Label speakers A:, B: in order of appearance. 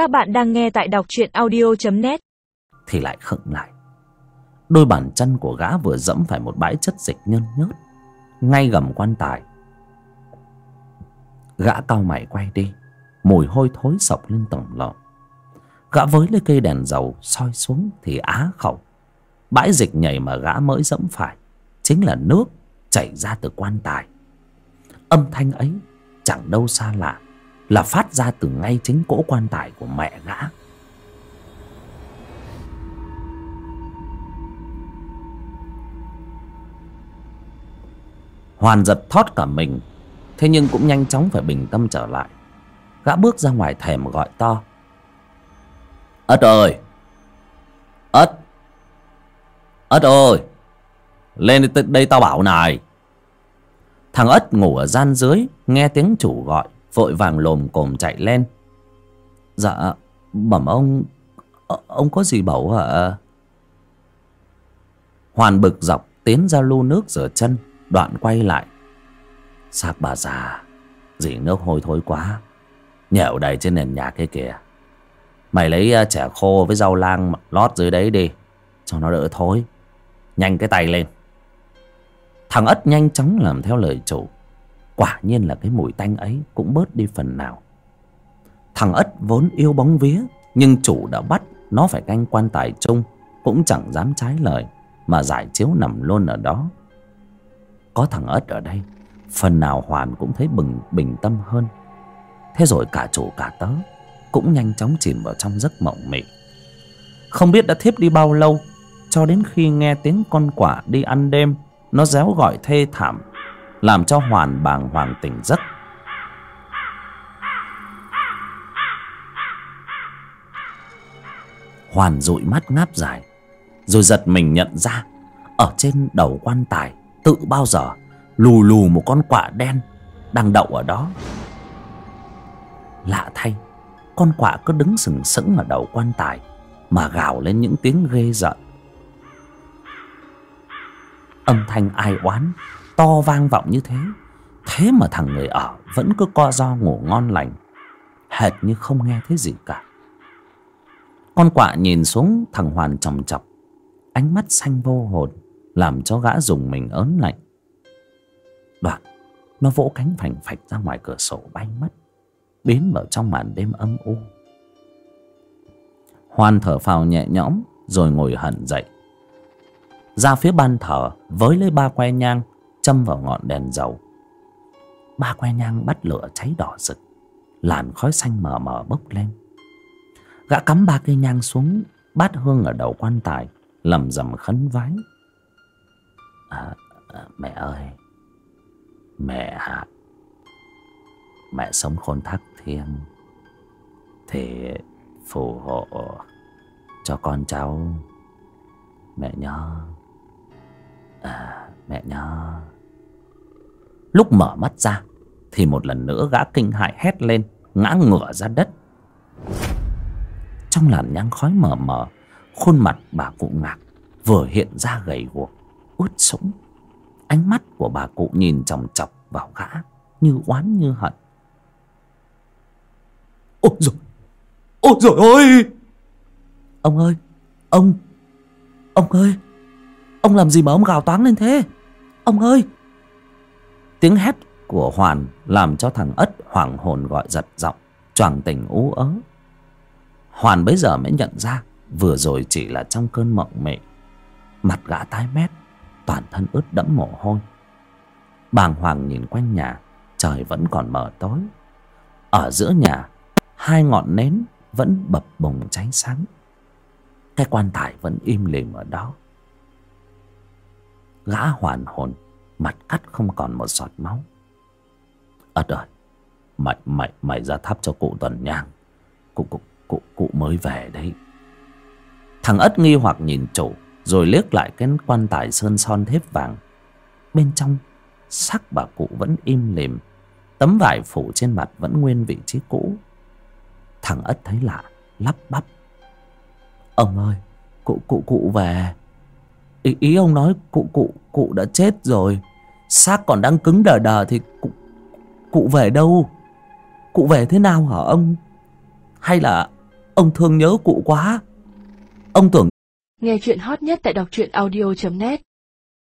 A: Các bạn đang nghe tại đọc truyện audio.net
B: Thì lại khựng lại. Đôi bàn chân của gã vừa dẫm phải một bãi chất dịch nhơn nhớt, Ngay gầm quan tài. Gã cao mày quay đi, Mùi hôi thối sộc lên tổng lọ Gã với lấy cây đèn dầu soi xuống thì á khẩu. Bãi dịch nhảy mà gã mới dẫm phải Chính là nước chảy ra từ quan tài. Âm thanh ấy chẳng đâu xa lạ. Là phát ra từ ngay chính cỗ quan tài của mẹ gã Hoàn giật thót cả mình, Thế nhưng cũng nhanh chóng phải bình tâm trở lại. Gã bước ra ngoài thềm gọi to. Ất ơi! Ất! Ất ơi! Lên đây tao bảo này. Thằng Ất ngủ ở gian dưới, Nghe tiếng chủ gọi. Vội vàng lồm cồm chạy lên. Dạ Bẩm ông ờ, Ông có gì bảo hả? Hoàn bực dọc Tiến ra lu nước rửa chân Đoạn quay lại. Xác bà già Dỉ nước hôi thối quá Nhẹo đầy trên nền nhà kia kìa. Mày lấy ờ, à, chẻ khô với rau lang Lót dưới đấy đi Cho nó đỡ thối. Nhanh cái tay lên. Thằng ất nhanh chóng làm theo lời chủ. Quả nhiên là cái mùi tanh ấy Cũng bớt đi phần nào. Thằng ất vốn yêu bóng vía, Nhưng chủ đã bắt Nó phải canh quan tài chung, Cũng chẳng dám trái lời, Mà giải chiếu nằm luôn ở đó. Có thằng ất ở đây, Phần nào Hoàn cũng thấy bừng, bình tâm hơn. Thế rồi cả chủ cả tớ Cũng nhanh chóng chìm vào trong giấc mộng mị. Không biết đã thiếp đi bao lâu, Cho đến khi nghe tiếng con quả đi ăn đêm, Nó réo gọi thê thảm. Làm cho Hoàn bàng hoàng tỉnh giấc. Hoàn dụi mắt ngáp dài Rồi giật mình nhận ra Ở trên đầu quan tài Tự bao giờ lù lù một con quạ đen Đang đậu ở đó. Lạ thay Con quạ cứ đứng sừng sững ở đầu quan tài Mà gào lên những tiếng ghê rợn, Âm thanh ai oán To vang vọng như thế. Thế mà thằng người ở Vẫn cứ co do ngủ ngon lành, Hệt như không nghe thấy gì cả. Con quạ nhìn xuống thằng Hoàn chòng chọc, Ánh mắt xanh vô hồn, Làm cho gã dùng mình ớn lạnh. Đoạn, Nó vỗ cánh phành phạch ra ngoài cửa sổ bay mất, Biến vào trong màn đêm âm u. Hoan thở phào nhẹ nhõm, Rồi ngồi hẳn dậy. Ra phía ban thờ, Với lấy ba que nhang Châm vào ngọn đèn dầu. Ba que nhang bắt lửa cháy đỏ rực Làn khói xanh mờ mờ bốc lên. Gã cắm ba cây nhang xuống Bát hương ở đầu quan tài Lầm rầm khấn vái. À, à, Mẹ ơi Mẹ ạ. Mẹ sống khôn thác thiêng Thì phù hộ cho con cháu. Mẹ nhớ. À mẹ nhớ Lúc mở mắt ra, Thì một lần nữa gã kinh hại hét lên, Ngã ngửa ra đất. Trong làn nhang khói mờ mờ, Khuôn mặt bà cụ ngạc Vừa hiện ra gầy guộc, Ướt sũng. Ánh mắt của bà cụ nhìn chòng chọc vào gã Như oán như hận. Ôi rồi Ôi rồi ôi Ông ơi, Ông Ông ơi, Ông làm gì mà ông gào toáng lên thế? Ông ơi! Tiếng hét của Hoàn Làm cho thằng Ất hoảng hồn gọi giật giọng, choàng tỉnh ú ớ. Hoàn bấy giờ mới nhận ra, Vừa rồi chỉ là trong cơn mộng mị. Mặt gã tái mét, Toàn thân ướt đẫm mồ hôi. Bàng hoàng nhìn quanh nhà, Trời vẫn còn mờ tối. Ở giữa nhà, Hai ngọn nến vẫn bập bùng cháy sáng. Cái quan tài vẫn im lìm ở đó. Gã hoàn hồn Mặt cắt không còn một giọt máu. Ất ơi Mày, mày, mày ra thắp cho cụ tuần nhang. Cụ, cụ, cụ, cụ mới về đấy. Thằng Ất nghi hoặc nhìn chủ Rồi liếc lại cái quan tài sơn son thép vàng. Bên trong Sắc bà cụ vẫn im lìm. Tấm vải phủ trên mặt vẫn nguyên vị trí cũ. Thằng Ất thấy lạ Lắp bắp. Ông ơi Cụ cụ cụ về. Ý, ý ông nói cụ cụ cụ đã chết rồi. Xác còn đang cứng đờ đờ thì cụ cụ về đâu? Cụ về thế nào hả ông? Hay là ông thương nhớ cụ quá? Ông tưởng
A: Nghe chuyện hot nhất tại đọc truyện audio.net